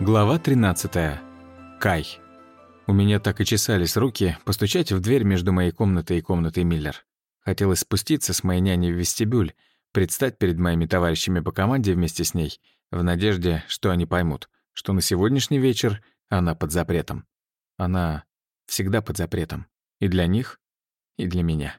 Глава 13. Кай. У меня так и чесались руки постучать в дверь между моей комнатой и комнатой Миллер. Хотелось спуститься с моей няней в вестибюль, предстать перед моими товарищами по команде вместе с ней, в надежде, что они поймут, что на сегодняшний вечер она под запретом. Она всегда под запретом. И для них, и для меня.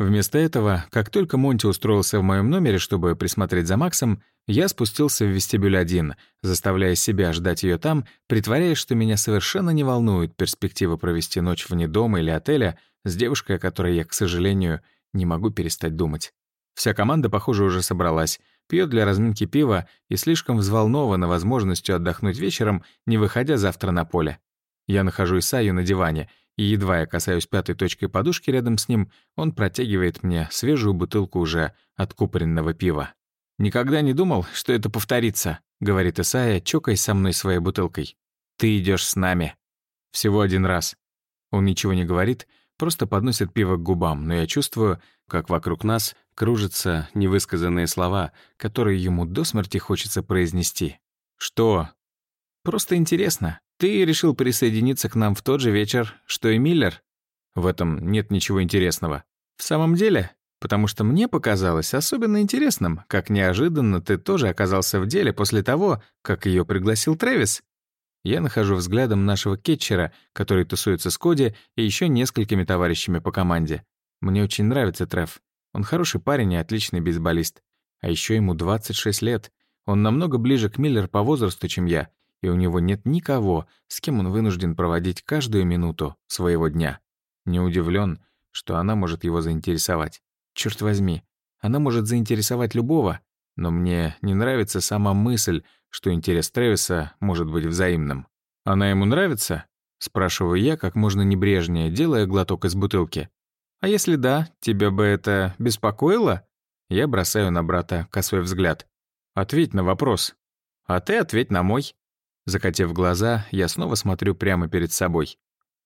Вместо этого, как только Монти устроился в моем номере, чтобы присмотреть за Максом, я спустился в вестибюль один, заставляя себя ждать ее там, притворяясь, что меня совершенно не волнует перспектива провести ночь вне дома или отеля с девушкой, о которой я, к сожалению, не могу перестать думать. Вся команда, похоже, уже собралась, пьет для разминки пива и слишком взволнована возможностью отдохнуть вечером, не выходя завтра на поле. Я нахожу Исаю на диване, и едва я касаюсь пятой точкой подушки рядом с ним, он протягивает мне свежую бутылку уже откупоренного пива. «Никогда не думал, что это повторится», — говорит Исая, чокаясь со мной своей бутылкой. «Ты идешь с нами». Всего один раз. Он ничего не говорит, просто подносит пиво к губам, но я чувствую, как вокруг нас кружатся невысказанные слова, которые ему до смерти хочется произнести. «Что?» «Просто интересно», ты решил присоединиться к нам в тот же вечер, что и Миллер? В этом нет ничего интересного. В самом деле, потому что мне показалось особенно интересным, как неожиданно ты тоже оказался в деле после того, как ее пригласил Трэвис. Я нахожу взглядом нашего кетчера, который тусуется с Коди и еще несколькими товарищами по команде. Мне очень нравится Треф. Он хороший парень и отличный бейсболист. А еще ему 26 лет. Он намного ближе к Миллер по возрасту, чем я, и у него нет никого, с кем он вынужден проводить каждую минуту своего дня. Не удивлен, что она может его заинтересовать. Черт возьми, она может заинтересовать любого, но мне не нравится сама мысль, что интерес Трэвиса может быть взаимным. «Она ему нравится?» — спрашиваю я как можно небрежнее, делая глоток из бутылки. «А если да, тебя бы это беспокоило?» Я бросаю на брата косой взгляд. «Ответь на вопрос. А ты ответь на мой». Закатив глаза, я снова смотрю прямо перед собой.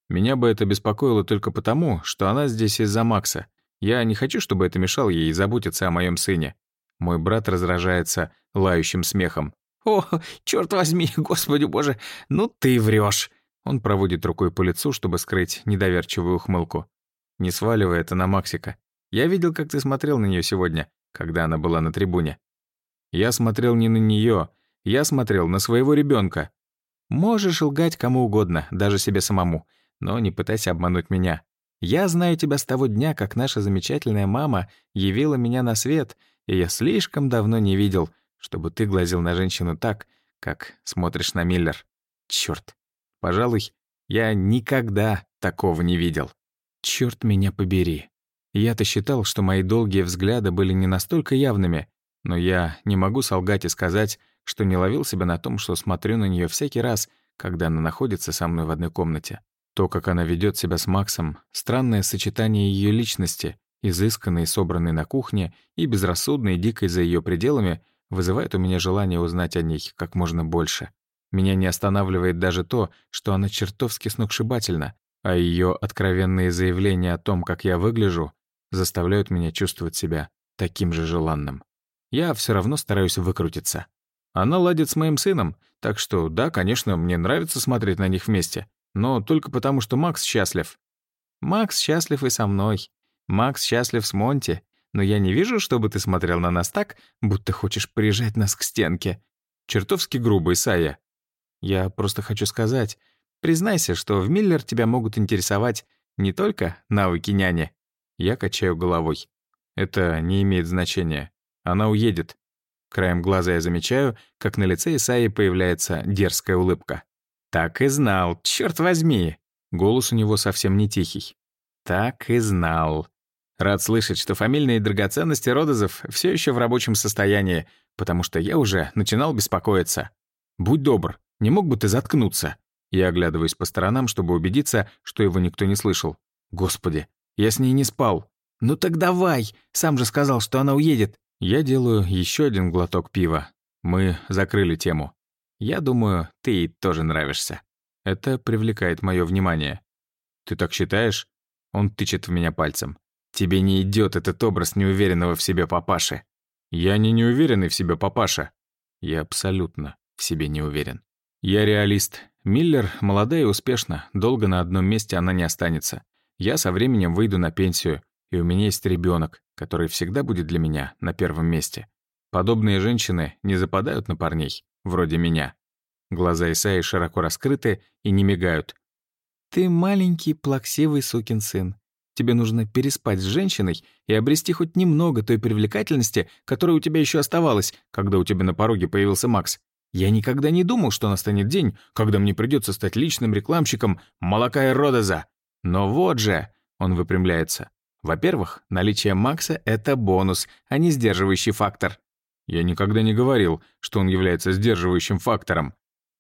Меня бы это беспокоило только потому, что она здесь из-за Макса. Я не хочу, чтобы это мешало ей заботиться о моем сыне. Мой брат раздражается лающим смехом. «О, черт возьми, господи боже, ну ты врешь! Он проводит рукой по лицу, чтобы скрыть недоверчивую ухмылку. Не сваливай это на Максика. Я видел, как ты смотрел на нее сегодня, когда она была на трибуне. Я смотрел не на нее, я смотрел на своего ребенка. Можешь лгать кому угодно, даже себе самому, но не пытайся обмануть меня. Я знаю тебя с того дня, как наша замечательная мама явила меня на свет, и я слишком давно не видел, чтобы ты глазил на женщину так, как смотришь на Миллер. Черт, Пожалуй, я никогда такого не видел. Черт меня побери. Я-то считал, что мои долгие взгляды были не настолько явными, но я не могу солгать и сказать, что не ловил себя на том, что смотрю на нее всякий раз, когда она находится со мной в одной комнате. То, как она ведет себя с Максом, странное сочетание ее личности, изысканной и собранной на кухне и безрассудной и дикой за ее пределами, вызывает у меня желание узнать о ней как можно больше. Меня не останавливает даже то, что она чертовски сногсшибательна, а ее откровенные заявления о том, как я выгляжу, заставляют меня чувствовать себя таким же желанным. Я все равно стараюсь выкрутиться. Она ладит с моим сыном, так что, да, конечно, мне нравится смотреть на них вместе, но только потому, что Макс счастлив. Макс счастлив и со мной. Макс счастлив с Монти, но я не вижу, чтобы ты смотрел на нас так, будто хочешь прижать нас к стенке. Чертовски грубый, Сая. Я просто хочу сказать, признайся, что в Миллер тебя могут интересовать не только навыки няни. Я качаю головой. Это не имеет значения. Она уедет. Краем глаза я замечаю, как на лице Исаи появляется дерзкая улыбка. «Так и знал, черт возьми!» Голос у него совсем не тихий. «Так и знал». Рад слышать, что фамильные драгоценности Родозов все еще в рабочем состоянии, потому что я уже начинал беспокоиться. «Будь добр, не мог бы ты заткнуться?» Я оглядываюсь по сторонам, чтобы убедиться, что его никто не слышал. «Господи, я с ней не спал». «Ну так давай! Сам же сказал, что она уедет. Я делаю еще один глоток пива. Мы закрыли тему. Я думаю, ты ей тоже нравишься. Это привлекает мое внимание. Ты так считаешь? Он тычет в меня пальцем. Тебе не идет этот образ неуверенного в себе папаши. Я не неуверенный в себе папаша. Я абсолютно в себе не уверен. Я реалист. Миллер молодая и успешна. Долго на одном месте она не останется. Я со временем выйду на пенсию и у меня есть ребенок, который всегда будет для меня на первом месте. Подобные женщины не западают на парней, вроде меня. Глаза Исаи широко раскрыты и не мигают. «Ты маленький плаксивый сукин сын. Тебе нужно переспать с женщиной и обрести хоть немного той привлекательности, которая у тебя еще оставалась, когда у тебя на пороге появился Макс. Я никогда не думал, что настанет день, когда мне придется стать личным рекламщиком молока и Родоза. Но вот же!» — он выпрямляется. Во-первых, наличие Макса — это бонус, а не сдерживающий фактор. Я никогда не говорил, что он является сдерживающим фактором.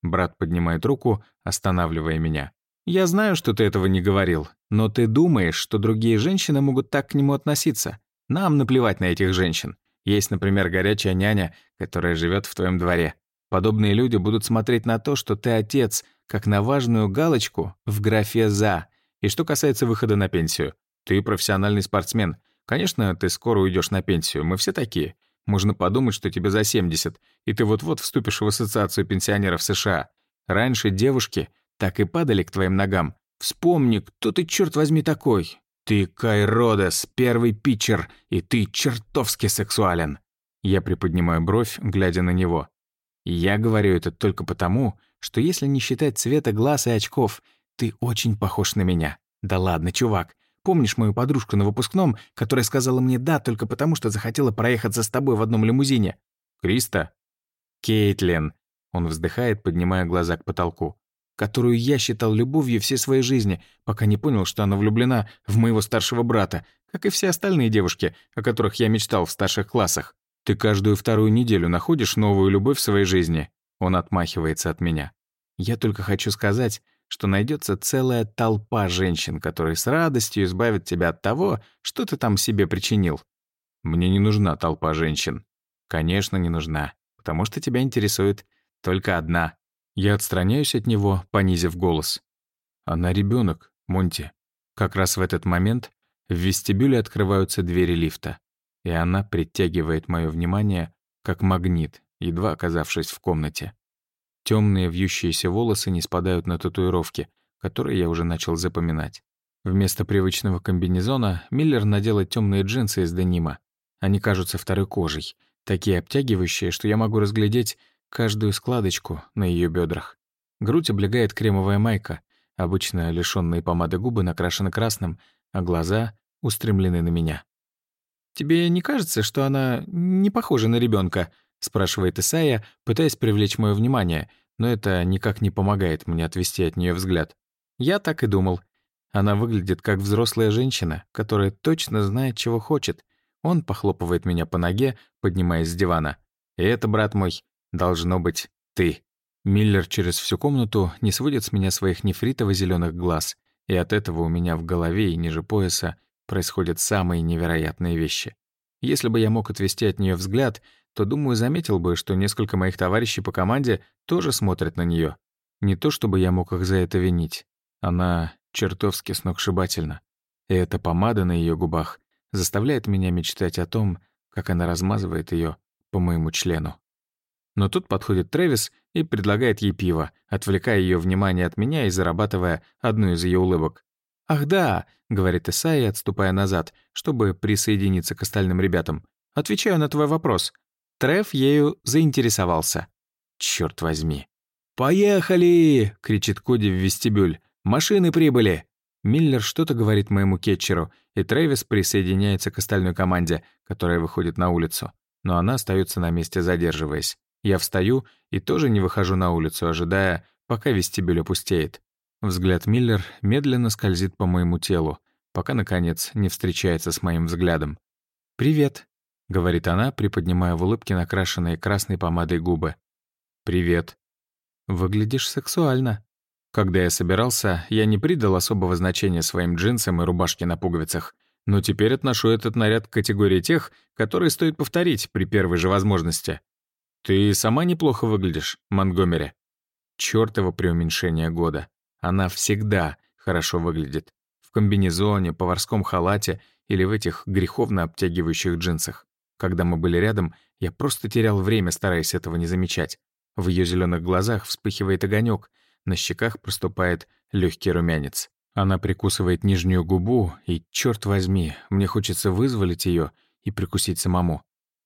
Брат поднимает руку, останавливая меня. Я знаю, что ты этого не говорил, но ты думаешь, что другие женщины могут так к нему относиться. Нам наплевать на этих женщин. Есть, например, горячая няня, которая живет в твоем дворе. Подобные люди будут смотреть на то, что ты отец, как на важную галочку в графе «за». И что касается выхода на пенсию, ты профессиональный спортсмен. Конечно, ты скоро уйдешь на пенсию, мы все такие. Можно подумать, что тебе за 70, и ты вот-вот вступишь в Ассоциацию пенсионеров США. Раньше девушки так и падали к твоим ногам. Вспомни, кто ты, черт возьми, такой. Ты Кай Родес, первый питчер, и ты чертовски сексуален. Я приподнимаю бровь, глядя на него. Я говорю это только потому, что если не считать цвета глаз и очков, ты очень похож на меня. Да ладно, чувак, Помнишь мою подружку на выпускном, которая сказала мне «да» только потому, что захотела проехаться с тобой в одном лимузине?» «Криста?» «Кейтлин», — он вздыхает, поднимая глаза к потолку, «которую я считал любовью всей своей жизни, пока не понял, что она влюблена в моего старшего брата, как и все остальные девушки, о которых я мечтал в старших классах. Ты каждую вторую неделю находишь новую любовь в своей жизни». Он отмахивается от меня. «Я только хочу сказать, что найдется целая толпа женщин, которые с радостью избавят тебя от того, что ты там себе причинил. Мне не нужна толпа женщин. Конечно, не нужна, потому что тебя интересует только одна. Я отстраняюсь от него, понизив голос. Она ребенок, Монти. Как раз в этот момент в вестибюле открываются двери лифта, и она притягивает мое внимание как магнит, едва оказавшись в комнате. Темные вьющиеся волосы не спадают на татуировки, которые я уже начал запоминать. Вместо привычного комбинезона Миллер надела темные джинсы из денима. Они кажутся второй кожей, такие обтягивающие, что я могу разглядеть каждую складочку на ее бедрах. Грудь облегает кремовая майка, обычно лишенные помады губы накрашены красным, а глаза устремлены на меня. «Тебе не кажется, что она не похожа на ребенка? спрашивает Исая, пытаясь привлечь мое внимание, но это никак не помогает мне отвести от нее взгляд. Я так и думал. Она выглядит как взрослая женщина, которая точно знает, чего хочет. Он похлопывает меня по ноге, поднимаясь с дивана. И это, брат мой, должно быть ты. Миллер через всю комнату не сводит с меня своих нефритово зеленых глаз, и от этого у меня в голове и ниже пояса происходят самые невероятные вещи. Если бы я мог отвести от нее взгляд, то, думаю, заметил бы, что несколько моих товарищей по команде тоже смотрят на нее. Не то чтобы я мог их за это винить. Она чертовски сногсшибательна. И эта помада на ее губах заставляет меня мечтать о том, как она размазывает ее по моему члену. Но тут подходит Трэвис и предлагает ей пиво, отвлекая ее внимание от меня и зарабатывая одну из ее улыбок. «Ах да», — говорит Исаи, отступая назад, чтобы присоединиться к остальным ребятам. «Отвечаю на твой вопрос. Треф ею заинтересовался. Черт возьми. «Поехали!» — кричит Коди в вестибюль. «Машины прибыли!» Миллер что-то говорит моему кетчеру, и Трэвис присоединяется к остальной команде, которая выходит на улицу. Но она остается на месте, задерживаясь. Я встаю и тоже не выхожу на улицу, ожидая, пока вестибюль опустеет. Взгляд Миллер медленно скользит по моему телу, пока, наконец, не встречается с моим взглядом. «Привет», говорит она, приподнимая в улыбке накрашенные красной помадой губы. «Привет. Выглядишь сексуально». Когда я собирался, я не придал особого значения своим джинсам и рубашке на пуговицах, но теперь отношу этот наряд к категории тех, которые стоит повторить при первой же возможности. «Ты сама неплохо выглядишь, Монгомери». Чёртово преуменьшение года. Она всегда хорошо выглядит. В комбинезоне, поварском халате или в этих греховно обтягивающих джинсах. Когда мы были рядом, я просто терял время, стараясь этого не замечать. В ее зеленых глазах вспыхивает огонек, на щеках проступает легкий румянец. Она прикусывает нижнюю губу, и, черт возьми, мне хочется вызволить ее и прикусить самому.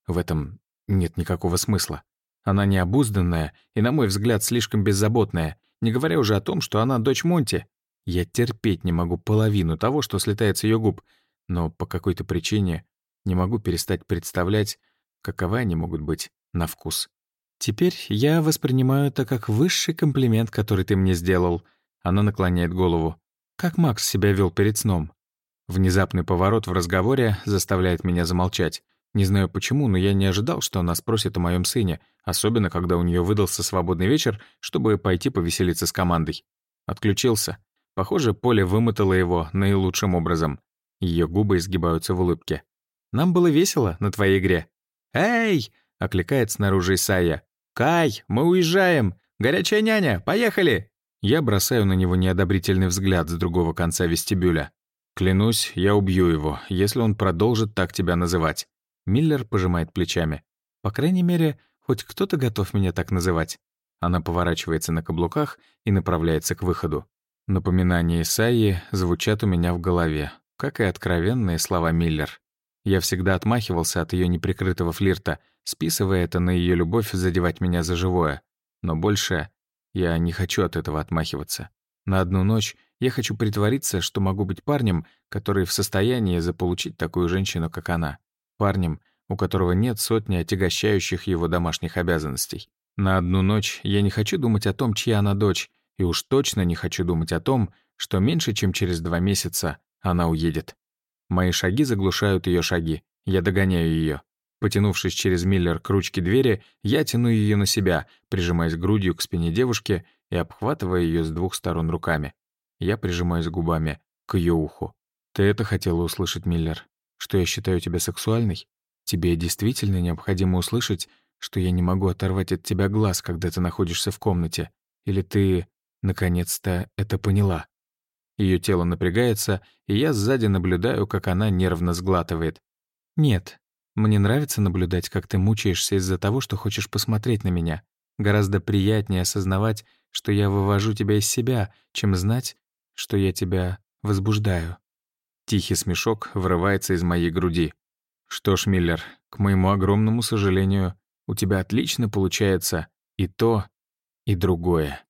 В этом нет никакого смысла. Она необузданная и, на мой взгляд, слишком беззаботная, не говоря уже о том, что она дочь Монти. Я терпеть не могу половину того, что слетает с ее губ, но по какой-то причине не могу перестать представлять, каковы они могут быть на вкус. Теперь я воспринимаю это как высший комплимент, который ты мне сделал. Она наклоняет голову. Как Макс себя вел перед сном? Внезапный поворот в разговоре заставляет меня замолчать. Не знаю почему, но я не ожидал, что она спросит о моем сыне, особенно когда у нее выдался свободный вечер, чтобы пойти повеселиться с командой. Отключился. Похоже, Поле вымотало его наилучшим образом. Ее губы изгибаются в улыбке. Нам было весело на твоей игре». «Эй!» — окликает снаружи Исайя. «Кай, мы уезжаем! Горячая няня, поехали!» Я бросаю на него неодобрительный взгляд с другого конца вестибюля. «Клянусь, я убью его, если он продолжит так тебя называть». Миллер пожимает плечами. «По крайней мере, хоть кто-то готов меня так называть». Она поворачивается на каблуках и направляется к выходу. Напоминания Исаии звучат у меня в голове, как и откровенные слова Миллер. Я всегда отмахивался от ее неприкрытого флирта, списывая это на ее любовь задевать меня за живое. Но больше я не хочу от этого отмахиваться. На одну ночь я хочу притвориться, что могу быть парнем, который в состоянии заполучить такую женщину, как она. Парнем, у которого нет сотни отягощающих его домашних обязанностей. На одну ночь я не хочу думать о том, чья она дочь, и уж точно не хочу думать о том, что меньше чем через два месяца она уедет. Мои шаги заглушают ее шаги. Я догоняю ее. Потянувшись через Миллер к ручке двери, я тяну ее на себя, прижимаясь грудью к спине девушки и обхватывая ее с двух сторон руками. Я прижимаюсь губами к ее уху. «Ты это хотела услышать, Миллер? Что я считаю тебя сексуальной? Тебе действительно необходимо услышать, что я не могу оторвать от тебя глаз, когда ты находишься в комнате? Или ты, наконец-то, это поняла?» Ее тело напрягается, и я сзади наблюдаю, как она нервно сглатывает. «Нет, мне нравится наблюдать, как ты мучаешься из-за того, что хочешь посмотреть на меня. Гораздо приятнее осознавать, что я вывожу тебя из себя, чем знать, что я тебя возбуждаю». Тихий смешок врывается из моей груди. «Что ж, Миллер, к моему огромному сожалению, у тебя отлично получается и то, и другое».